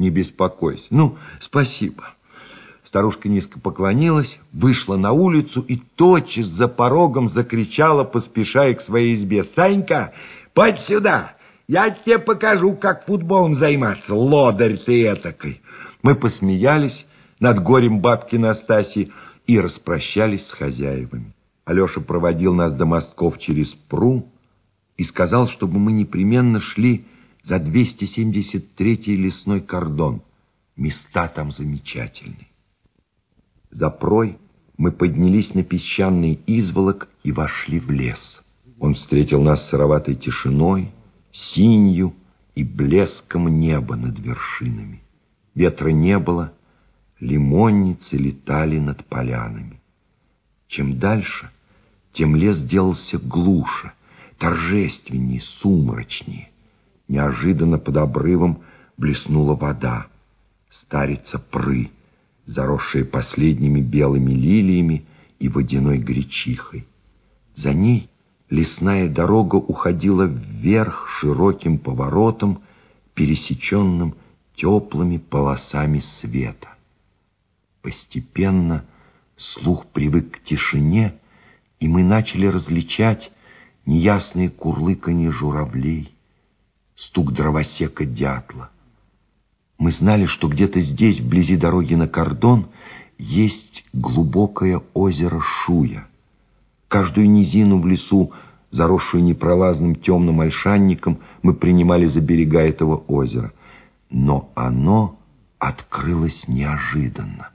Не беспокойся. Ну, спасибо. Старушка низко поклонилась, вышла на улицу и тотчас за порогом закричала, поспешая к своей избе. «Санька, подь сюда! Я тебе покажу, как футболом заниматься, лодырь ты этакой!» Мы посмеялись над горем бабки Настасьи и распрощались с хозяевами. Алеша проводил нас до мостков через Пру и сказал, чтобы мы непременно шли за 273-й лесной кордон. Места там замечательные. За прой мы поднялись на песчаный изволок и вошли в лес. Он встретил нас сыроватой тишиной, синью и блеском неба над вершинами. Ветра не было, лимонницы летали над полянами. Чем дальше, тем лес делался глуше, торжественнее, сумрачнее. Неожиданно под обрывом блеснула вода. Старица пры — заросшая последними белыми лилиями и водяной гречихой. За ней лесная дорога уходила вверх широким поворотом, пересеченным теплыми полосами света. Постепенно слух привык к тишине, и мы начали различать неясные курлыканье журавлей, стук дровосека дятла — мы знали, что где-то здесь, вблизи дороги на кордон, есть глубокое озеро Шуя. Каждую низину в лесу, заросшую непролазным темным ольшанником, мы принимали за берега этого озера. Но оно открылось неожиданно.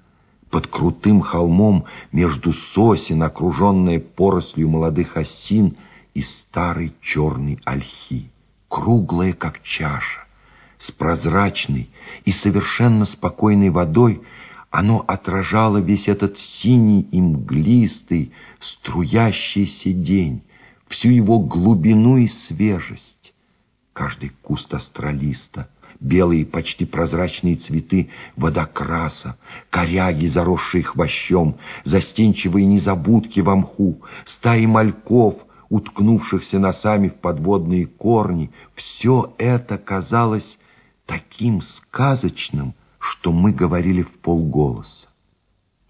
Под крутым холмом между сосен, окруженное порослью молодых осин и старой черной ольхи, круглая, как чаша с прозрачной и совершенно спокойной водой, оно отражало весь этот синий и мглистый, струящийся день, всю его глубину и свежесть. Каждый куст астролиста, белые почти прозрачные цветы водокраса, коряги, заросшие хвощом, застенчивые незабудки в мху, стаи мальков, уткнувшихся носами в подводные корни, все это казалось таким сказочным, что мы говорили в полголоса.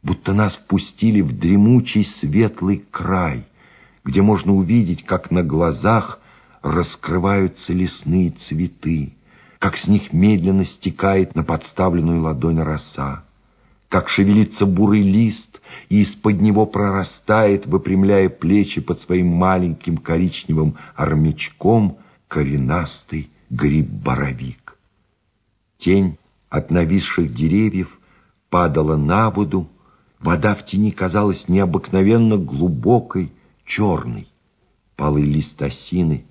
Будто нас пустили в дремучий светлый край, где можно увидеть, как на глазах раскрываются лесные цветы, как с них медленно стекает на подставленную ладонь роса, как шевелится бурый лист и из-под него прорастает, выпрямляя плечи под своим маленьким коричневым армячком, коренастый гриб-боровик. Тень от нависших деревьев падала на воду, вода в тени казалась необыкновенно глубокой, черной. Палый лист осины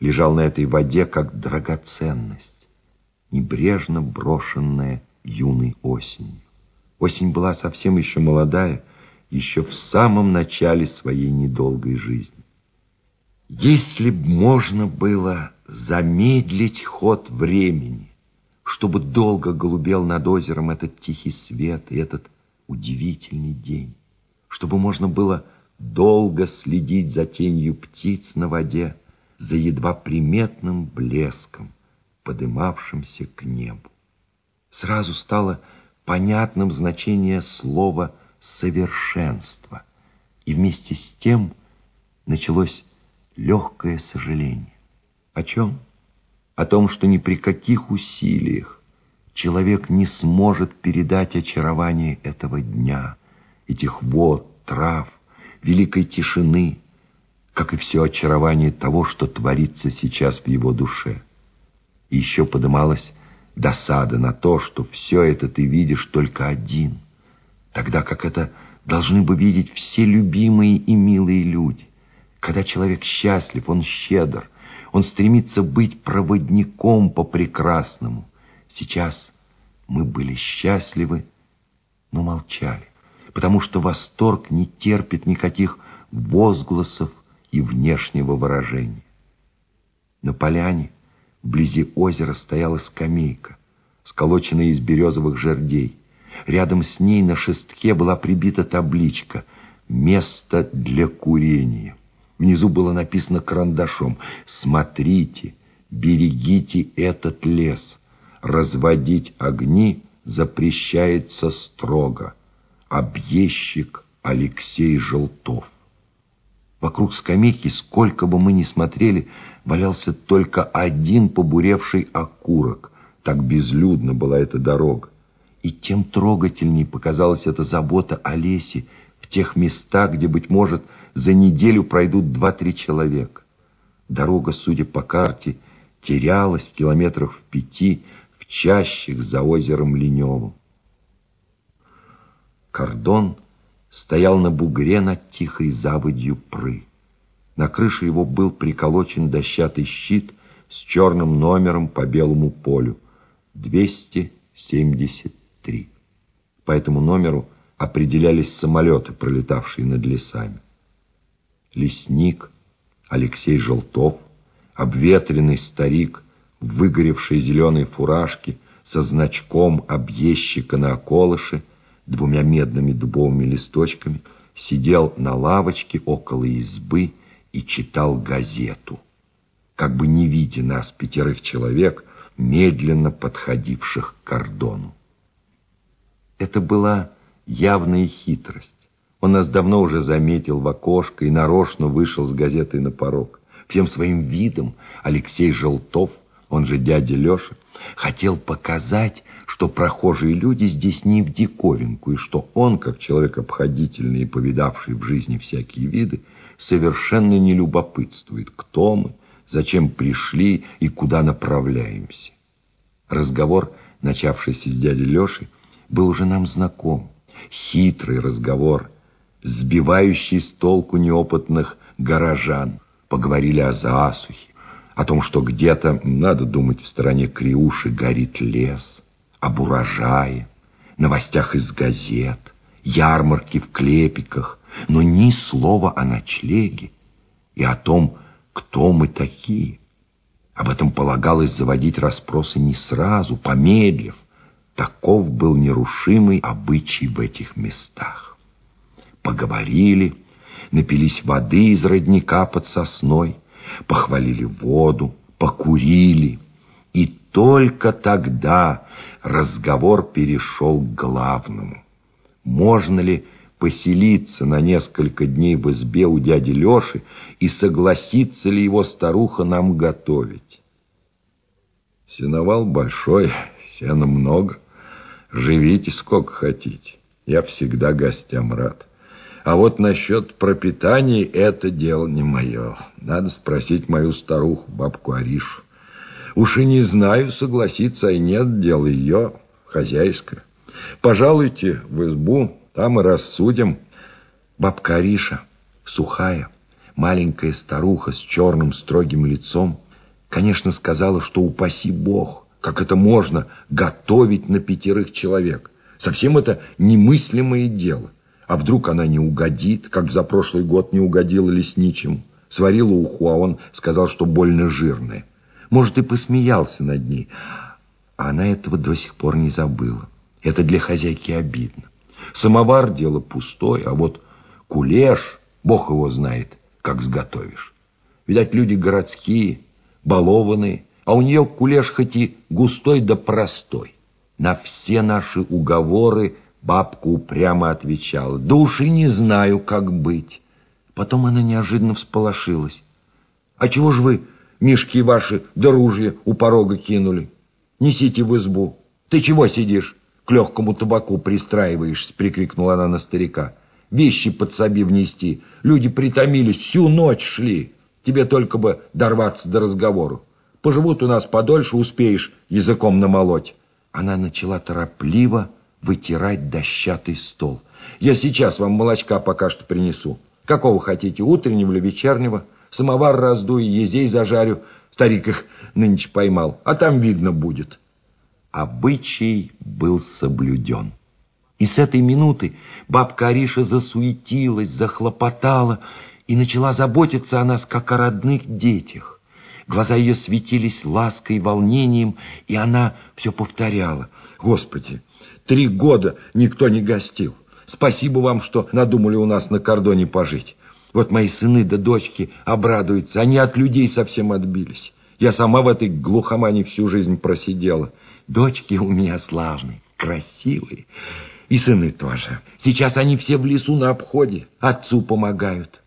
лежал на этой воде, как драгоценность, небрежно брошенная юной осенью. Осень была совсем еще молодая, еще в самом начале своей недолгой жизни. Если б можно было замедлить ход времени, чтобы долго голубел над озером этот тихий свет и этот удивительный день, чтобы можно было долго следить за тенью птиц на воде, за едва приметным блеском, подымавшимся к небу. Сразу стало понятным значение слова «совершенство», и вместе с тем началось легкое сожаление. О чем? о том, что ни при каких усилиях человек не сможет передать очарование этого дня, этих вод, трав, великой тишины, как и все очарование того, что творится сейчас в его душе. И еще подымалась досада на то, что все это ты видишь только один, тогда как это должны бы видеть все любимые и милые люди. Когда человек счастлив, он щедр, он стремится быть проводником по прекрасному. Сейчас мы были счастливы, но молчали, потому что восторг не терпит никаких возгласов и внешнего выражения. На поляне вблизи озера стояла скамейка, сколоченная из березовых жердей. Рядом с ней на шестке была прибита табличка «Место для курения». Внизу было написано карандашом «Смотрите, берегите этот лес. разводить огни запрещается строго. Объездчик Алексей Желтов. Вокруг скамейки, сколько бы мы ни смотрели, валялся только один побуревший окурок. Так безлюдно была эта дорога. И тем трогательней показалась эта забота о лесе в тех местах, где, быть может, за неделю пройдут два-три человека. Дорога, судя по карте, терялась в километрах в пяти в чащих за озером Леневым. Кордон стоял на бугре над тихой заводью пры. На крыше его был приколочен дощатый щит с черным номером по белому полю. 273. По этому номеру определялись самолеты, пролетавшие над лесами. Лесник Алексей Желтов, обветренный старик в выгоревшей зеленой фуражке со значком объездчика на околыше, двумя медными дубовыми листочками, сидел на лавочке около избы и читал газету, как бы не видя нас, пятерых человек, медленно подходивших к кордону. Это была явная хитрость. Он нас давно уже заметил в окошко и нарочно вышел с газетой на порог. Всем своим видом Алексей Желтов, он же дядя Леша, хотел показать, что прохожие люди здесь не в диковинку, и что он, как человек обходительный и повидавший в жизни всякие виды, совершенно не любопытствует, кто мы, зачем пришли и куда направляемся. Разговор, начавшийся с дядей Лешей, был уже нам знаком. Хитрый разговор, сбивающий с толку неопытных горожан. Поговорили о засухе, о том, что где-то, надо думать, в стороне Криуши горит лес, об урожае, новостях из газет, ярмарке в клепиках, но ни слова о ночлеге и о том, кто мы такие. Об этом полагалось заводить расспросы не сразу, помедлив. Таков был нерушимый обычай в этих местах. Поговорили, напились воды из родника под сосной, похвалили воду, покурили. И только тогда разговор перешел к главному. Можно ли поселиться на несколько дней в избе у дяди Леши и согласится ли его старуха нам готовить? Сеновал большой, сена много. Живите сколько хотите. Я всегда гостям рад. А вот насчет пропитания это дело не мое. Надо спросить мою старуху, бабку Аришу. Уж и не знаю, согласится и нет, дело ее хозяйское. Пожалуйте в избу, там и рассудим. Бабка Ариша, сухая, маленькая старуха с черным строгим лицом, конечно, сказала, что упаси Бог, как это можно готовить на пятерых человек. Совсем это немыслимое дело. А вдруг она не угодит, как за прошлый год не угодила лесничему? Сварила уху, а он сказал, что больно жирная. Может, и посмеялся над ней. А она этого до сих пор не забыла. Это для хозяйки обидно. Самовар — дело пустое, а вот кулеш, бог его знает, как сготовишь. Видать, люди городские, балованные, а у нее кулеш хоть и густой да простой. На все наши уговоры Бабка упрямо отвечала, «Да уж и не знаю, как быть». Потом она неожиданно всполошилась. «А чего ж вы мешки ваши да ружья у порога кинули? Несите в избу. Ты чего сидишь? К легкому табаку пристраиваешься!» — прикрикнула она на старика. «Вещи подсоби внести. Люди притомились, всю ночь шли. Тебе только бы дорваться до разговору. Поживут у нас подольше, успеешь языком намолоть». Она начала торопливо вытирать дощатый стол. «Я сейчас вам молочка пока что принесу. Какого хотите, утреннего или вечернего? Самовар раздую, езей зажарю. Старик их нынче поймал, а там видно будет». Обычай был соблюден. И с этой минуты бабка Ариша засуетилась, захлопотала и начала заботиться о нас, как о родных детях. Глаза ее светились лаской волнением, и она все повторяла. «Господи, Три года никто не гостил. Спасибо вам, что надумали у нас на кордоне пожить. Вот мои сыны да дочки обрадуются. Они от людей совсем отбились. Я сама в этой глухомане всю жизнь просидела. Дочки у меня славные, красивые. И сыны тоже. Сейчас они все в лесу на обходе, отцу помогают.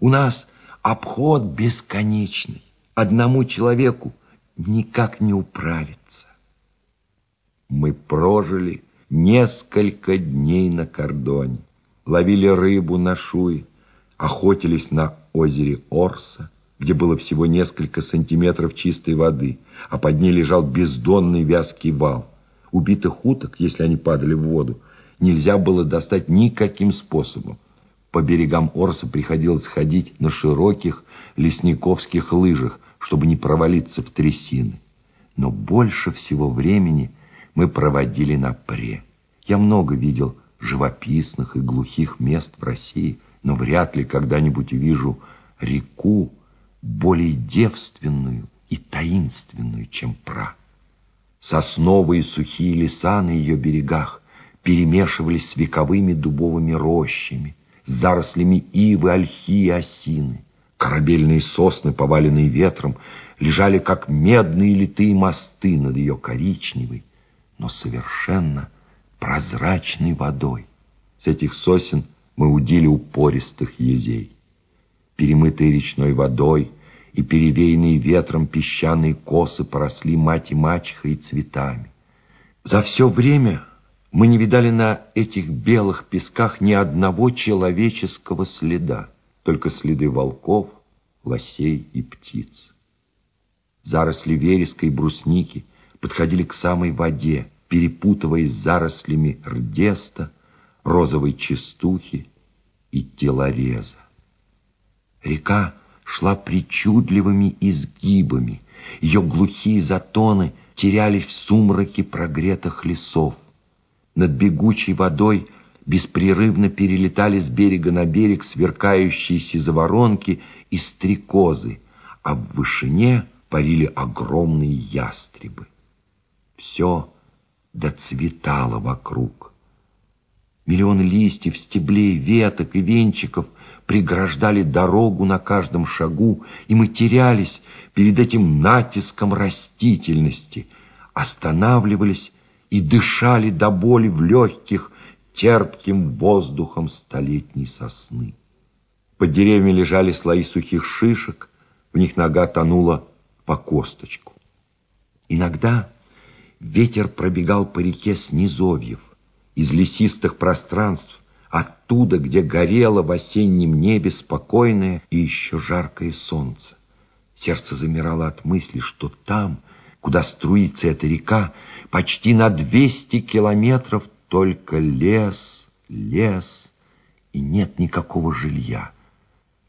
У нас обход бесконечный. Одному человеку никак не управиться. Мы прожили несколько дней на кордоне, ловили рыбу на шуе, охотились на озере Орса, где было всего несколько сантиметров чистой воды, а под ней лежал бездонный вязкий вал. Убитых уток, если они падали в воду, нельзя было достать никаким способом. По берегам Орса приходилось ходить на широких лесниковских лыжах, чтобы не провалиться в трясины. Но больше всего времени мы проводили на пре. Я много видел живописных и глухих мест в России, но вряд ли когда-нибудь увижу реку более девственную и таинственную, чем Пра. Сосновые сухие леса на ее берегах перемешивались с вековыми дубовыми рощами, с зарослями ивы, ольхи и осины. Корабельные сосны, поваленные ветром, лежали, как медные литые мосты над ее коричневой, но совершенно прозрачной водой. С этих сосен мы удили упористых езей. Перемытые речной водой — и перевеянные ветром песчаные косы поросли мать и мачехой цветами. За все время мы не видали на этих белых песках ни одного человеческого следа, только следы волков, лосей и птиц. Заросли вереска и брусники подходили к самой воде, перепутываясь зарослями рдеста, розовой частухи и телореза. Река шла причудливыми изгибами. Ее глухие затоны терялись в сумраке прогретых лесов. Над бегучей водой беспрерывно перелетали с берега на берег сверкающиеся заворонки и стрекозы, а в вышине парили огромные ястребы. Все доцветало вокруг. Миллионы листьев, стеблей, веток и венчиков преграждали дорогу на каждом шагу, и мы терялись перед этим натиском растительности, останавливались и дышали до боли в легких терпким воздухом столетней сосны. Под деревьями лежали слои сухих шишек, в них нога тонула по косточку. Иногда ветер пробегал по реке с из лесистых пространств, оттуда, где горело в осеннем небе спокойное и еще жаркое солнце. Сердце замирало от мысли, что там, куда струится эта река, почти на двести километров только лес, лес, и нет никакого жилья.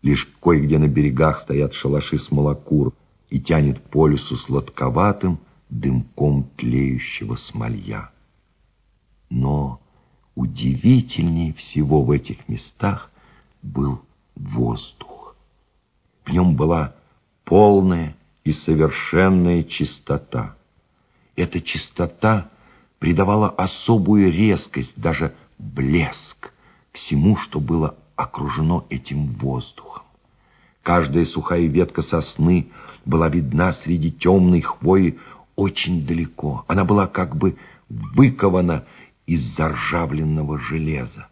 Лишь кое-где на берегах стоят шалаши с молокур и тянет по лесу сладковатым дымком тлеющего смолья. Но удивительнее всего в этих местах был воздух. В нем была полная и совершенная чистота. Эта чистота придавала особую резкость, даже блеск всему, что было окружено этим воздухом. Каждая сухая ветка сосны была видна среди темной хвои очень далеко. Она была как бы выкована из заржавленного железа.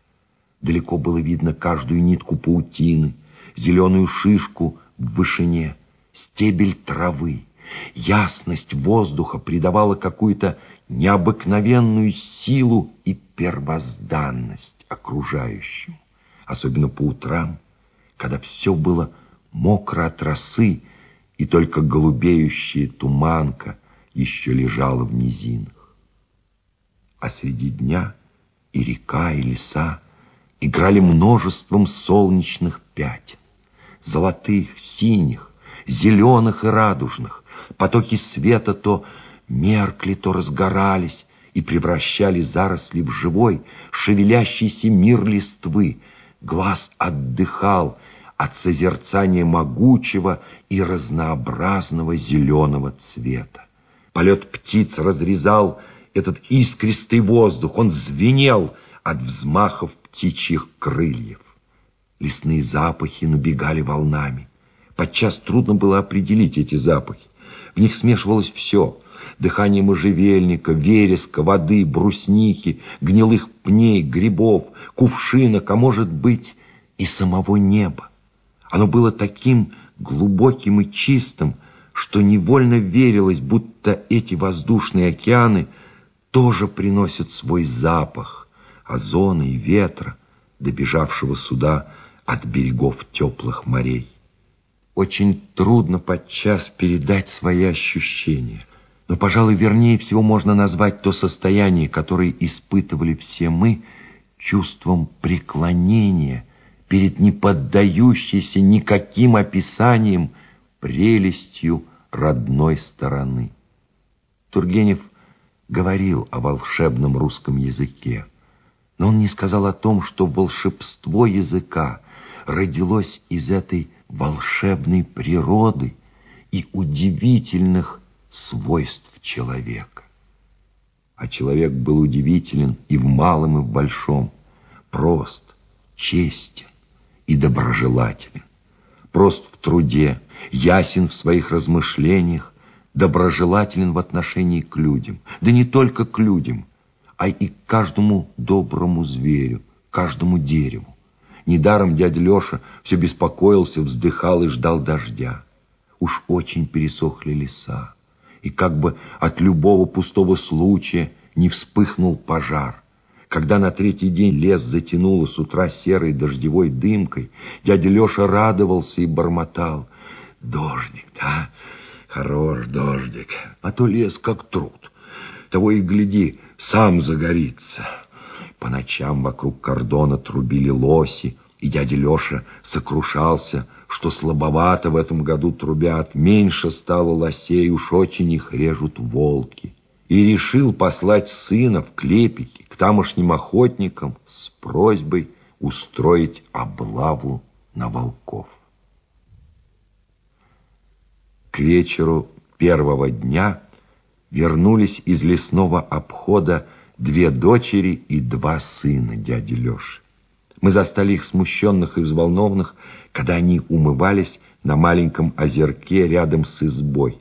Далеко было видно каждую нитку паутины, зеленую шишку в вышине, стебель травы. Ясность воздуха придавала какую-то необыкновенную силу и первозданность окружающему, особенно по утрам, когда все было мокро от росы, и только голубеющая туманка еще лежала в низинах а среди дня и река, и леса играли множеством солнечных пятен, золотых, синих, зеленых и радужных. Потоки света то меркли, то разгорались и превращали заросли в живой, шевелящийся мир листвы. Глаз отдыхал от созерцания могучего и разнообразного зеленого цвета. Полет птиц разрезал этот искристый воздух, он звенел от взмахов птичьих крыльев. Лесные запахи набегали волнами. Подчас трудно было определить эти запахи. В них смешивалось все. дыхание можжевельника, вереска, воды, брусники, гнилых пней, грибов, кувшинок, а может быть и самого неба. Оно было таким глубоким и чистым, что невольно верилось, будто эти воздушные океаны тоже приносят свой запах озона и ветра, добежавшего сюда от берегов теплых морей. Очень трудно подчас передать свои ощущения, но, пожалуй, вернее всего можно назвать то состояние, которое испытывали все мы, чувством преклонения перед неподдающейся никаким описанием прелестью родной стороны. Тургенев говорил о волшебном русском языке, но он не сказал о том, что волшебство языка родилось из этой волшебной природы и удивительных свойств человека. А человек был удивителен и в малом, и в большом, прост, честен и доброжелателен, прост в труде, ясен в своих размышлениях, доброжелателен в отношении к людям, да не только к людям, а и к каждому доброму зверю, каждому дереву. Недаром дядя Леша все беспокоился, вздыхал и ждал дождя. Уж очень пересохли леса, и как бы от любого пустого случая не вспыхнул пожар. Когда на третий день лес затянуло с утра серой дождевой дымкой, дядя Леша радовался и бормотал. «Дождик, да? Хорош дождик, а то лес как труд. Того и гляди, сам загорится». По ночам вокруг кордона трубили лоси, и дядя Леша сокрушался, что слабовато в этом году трубят, меньше стало лосей, уж очень их режут волки. И решил послать сына в клепики к тамошним охотникам с просьбой устроить облаву на волков. К вечеру первого дня вернулись из лесного обхода две дочери и два сына дяди Леши. Мы застали их смущенных и взволнованных, когда они умывались на маленьком озерке рядом с избой.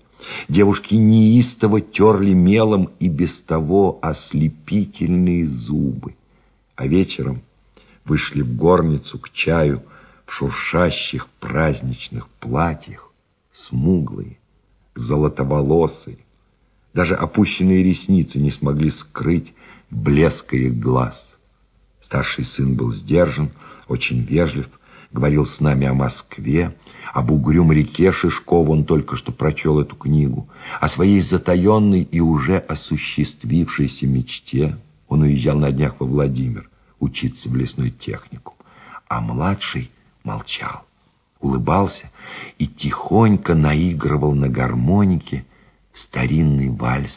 Девушки неистово терли мелом и без того ослепительные зубы. А вечером вышли в горницу к чаю в шуршащих праздничных платьях, смуглые, золотоволосые. Даже опущенные ресницы не смогли скрыть блеска их глаз. Старший сын был сдержан, очень вежлив, говорил с нами о Москве, об угрюм реке Шишков, он только что прочел эту книгу, о своей затаенной и уже осуществившейся мечте. Он уезжал на днях во Владимир учиться в лесной технику, а младший молчал, улыбался и тихонько наигрывал на гармонике старинный вальс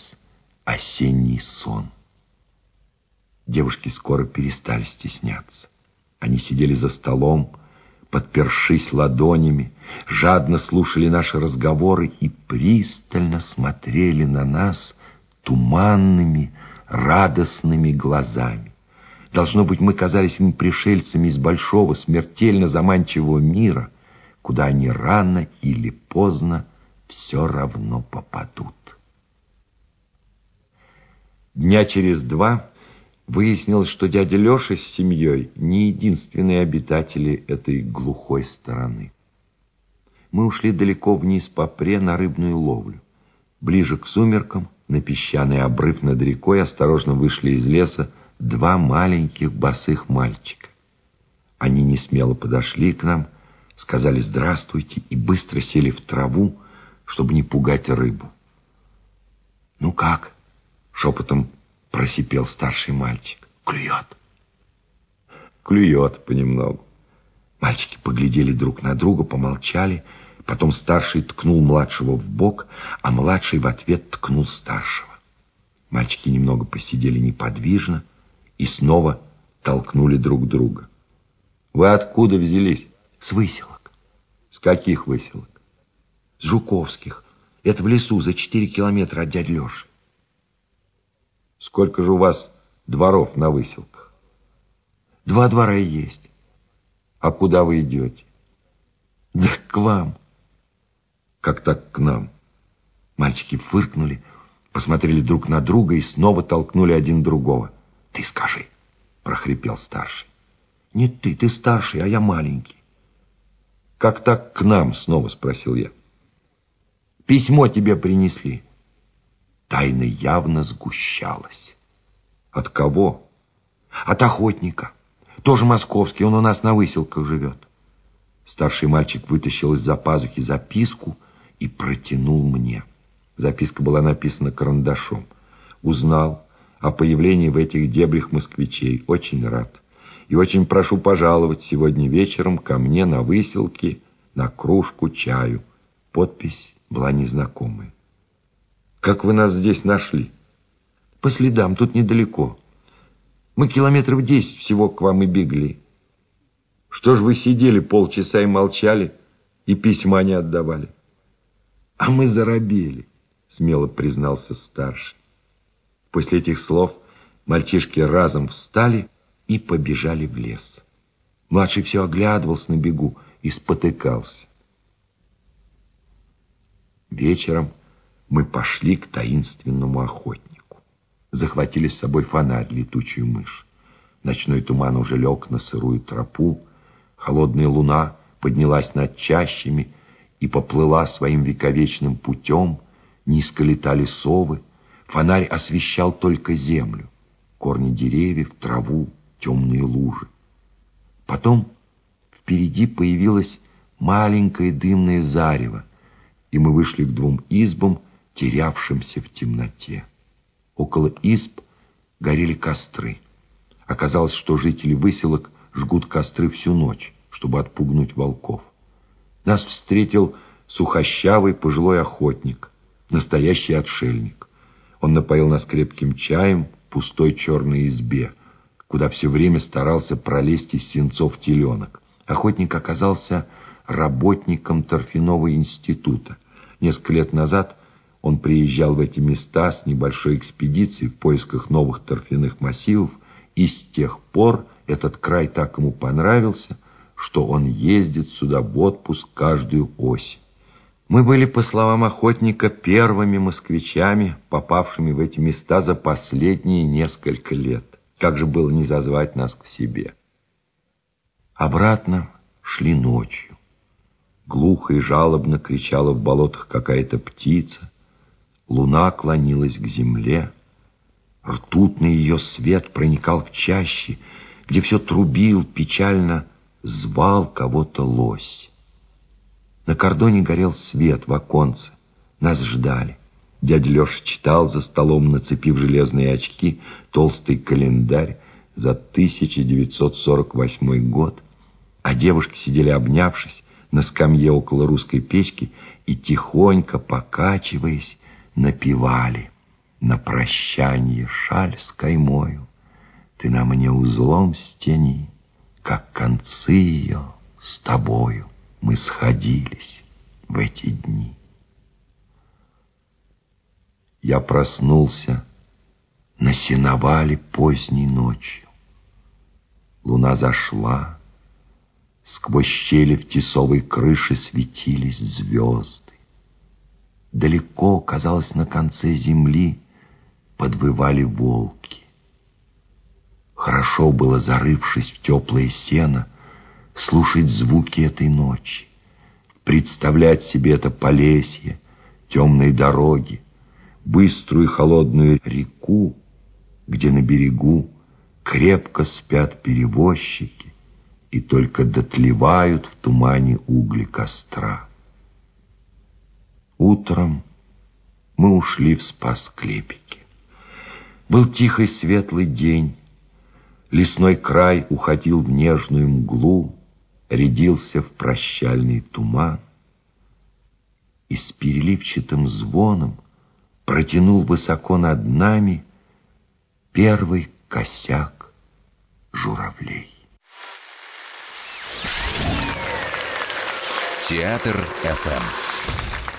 «Осенний сон». Девушки скоро перестали стесняться. Они сидели за столом, подпершись ладонями, жадно слушали наши разговоры и пристально смотрели на нас туманными, радостными глазами. Должно быть, мы казались им пришельцами из большого, смертельно заманчивого мира, куда они рано или поздно все равно попадут. Дня через два Выяснилось, что дядя Леша с семьей не единственные обитатели этой глухой стороны. Мы ушли далеко вниз по пре на рыбную ловлю. Ближе к сумеркам, на песчаный обрыв над рекой, осторожно вышли из леса два маленьких босых мальчика. Они не смело подошли к нам, сказали «здравствуйте» и быстро сели в траву, чтобы не пугать рыбу. «Ну как?» — шепотом просипел старший мальчик. Клюет. Клюет понемногу. Мальчики поглядели друг на друга, помолчали. Потом старший ткнул младшего в бок, а младший в ответ ткнул старшего. Мальчики немного посидели неподвижно и снова толкнули друг друга. «Вы откуда взялись?» «С выселок». «С каких выселок?» «С Жуковских. Это в лесу за четыре километра от дяди Леши». Сколько же у вас дворов на выселках? Два двора есть. А куда вы идете? Да к вам. Как так к нам? Мальчики фыркнули, посмотрели друг на друга и снова толкнули один другого. «Ты скажи», — прохрипел старший. «Нет ты, ты старший, а я маленький». «Как так к нам?» — снова спросил я. «Письмо тебе принесли». Тайна явно сгущалась. «От кого?» «От охотника. Тоже московский, он у нас на выселках живет». Старший мальчик вытащил из-за пазухи записку и протянул мне. Записка была написана карандашом. Узнал о появлении в этих дебрях москвичей. Очень рад. И очень прошу пожаловать сегодня вечером ко мне на выселке на кружку чаю. Подпись была незнакомая. «Как вы нас здесь нашли?» «По следам, тут недалеко. Мы километров десять всего к вам и бегли». «Что ж вы сидели полчаса и молчали, и письма не отдавали?» «А мы заробели», — смело признался старший. После этих слов мальчишки разом встали и побежали в лес. Младший все оглядывался на бегу и спотыкался. Вечером мы пошли к таинственному охотнику. Захватили с собой фонарь, летучую мышь. Ночной туман уже лег на сырую тропу, холодная луна поднялась над чащами и поплыла своим вековечным путем, низко летали совы, фонарь освещал только землю, корни деревьев, траву, темные лужи. Потом впереди появилось маленькое дымное зарево, и мы вышли к двум избам, терявшимся в темноте. Около изб горели костры. Оказалось, что жители выселок жгут костры всю ночь, чтобы отпугнуть волков. Нас встретил сухощавый пожилой охотник, настоящий отшельник. Он напоил нас крепким чаем в пустой черной избе, куда все время старался пролезть из сенцов теленок. Охотник оказался работником торфяного института. Несколько лет назад он приезжал в эти места с небольшой экспедицией в поисках новых торфяных массивов, и с тех пор этот край так ему понравился, что он ездит сюда в отпуск каждую осень. Мы были, по словам охотника, первыми москвичами, попавшими в эти места за последние несколько лет. Как же было не зазвать нас к себе? Обратно шли ночью. Глухо и жалобно кричала в болотах какая-то птица. Луна клонилась к земле. Ртутный ее свет проникал в чащи, где все трубил, печально звал кого-то лось. На кордоне горел свет в оконце. Нас ждали. Дядя Леша читал за столом, нацепив железные очки, толстый календарь за 1948 год, а девушки сидели обнявшись на скамье около русской печки и, тихонько покачиваясь, напевали на прощание шаль с каймою. Ты на мне узлом стени, как концы ее с тобою мы сходились в эти дни. Я проснулся на сеновале поздней ночью. Луна зашла, сквозь щели в тесовой крыше светились звезды. Далеко, казалось, на конце земли подвывали волки. Хорошо было, зарывшись в теплое сено, слушать звуки этой ночи, представлять себе это полесье, темные дороги, быструю холодную реку, где на берегу крепко спят перевозчики и только дотлевают в тумане угли костра. Утром мы ушли в спас-клепики. Был тихий светлый день, лесной край уходил в нежную мглу, рядился в прощальный туман и с переливчатым звоном протянул высоко над нами первый косяк журавлей. Театр ФМ.